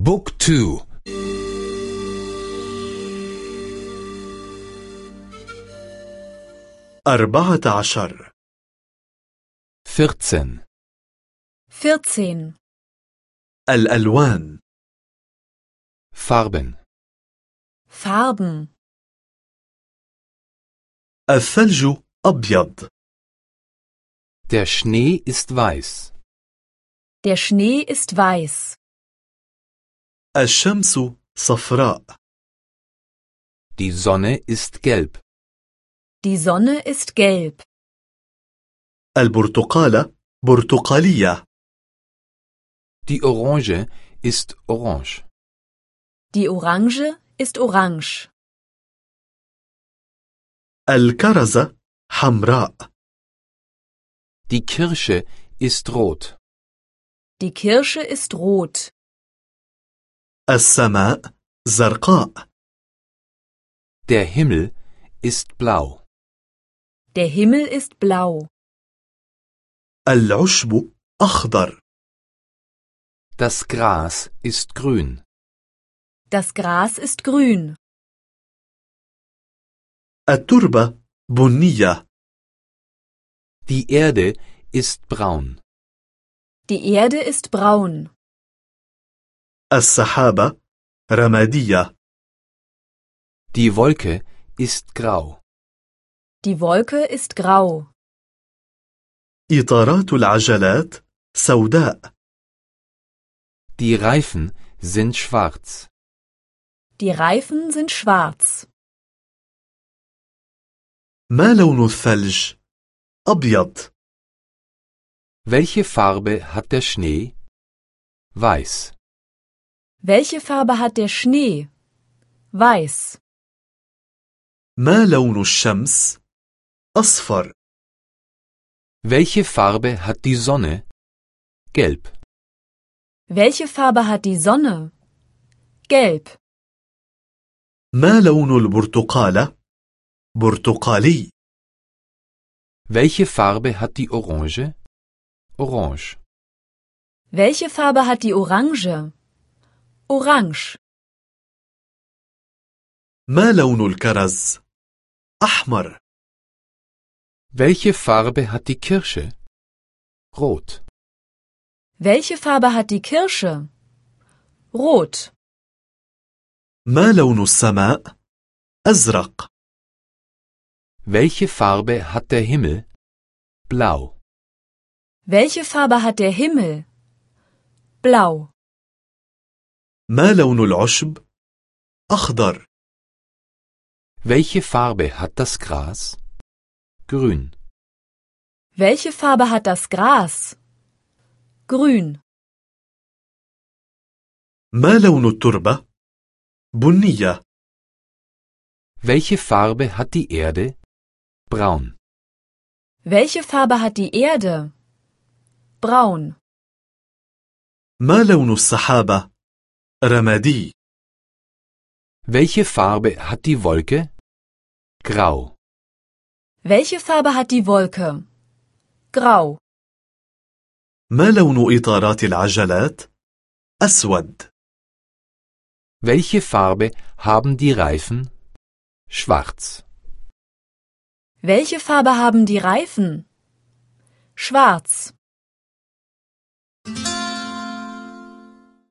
بوك تو أربعة عشر فيرتسن 14. الألوان فاربن Farben. الثلج أبيض Der Schnee ist weiß. Der Schnee ist weiß. الشمس صفراء Die Sonne ist gelb. Die Sonne ist gelb. البرتقالة برتقالية Die Orange ist orange. Die Orange ist orange. الكرزة حمراء Die Kirsche ist rot. Die Kirsche ist rot. السماء زرقاء Der Himmel ist blau. Der Himmel ist blau. العشب أخضر Das Gras ist grün. Das Gras ist grün. التربة بنية Die Erde ist braun. Die Erde ist braun. السحابة رمادية Die Wolke ist grau. Die Wolke ist grau. إطارات العجلات سوداء Die Reifen sind schwarz. Die Reifen sind schwarz. ما لون الثلج؟ أبيض Welche Farbe hat der Schnee? Weiß. Welche Farbe hat der Schnee? Weiß. ما لون الشمس؟ أصفر Welche Farbe hat die Sonne? Gelb. Welche Farbe hat die Sonne? Gelb. ما لون البرتقالة؟ برتقالي Welche Farbe hat die Orange? Orange. Welche Farbe hat die Orange? Orange. ما لون الكرز؟ أحمر Welche Farbe hat die Kirsche? Rot. Welche Farbe hat die Kirsche? Rot. ما لون السماء؟ أزرق Welche Farbe hat der Himmel? Blau. Welche Farbe hat der Himmel? Blau. ما لون العشب؟ أخضر Welche Farbe hat das Gras? Grün. Welche Farbe hat das Gras? Grün. ما لون التربة؟ بنية Welche Farbe hat die Erde? Braun. Welche Farbe hat die Erde? Braun. ما لون السحابة؟ رمادي Welche Farbe hat die Wolke? Grau. Welche Farbe hat die Wolke? Grau. ما لون إطارات العجلات؟ أسود Welche Farbe haben die Reifen? Schwarz. Welche Farbe haben die Reifen? Schwarz.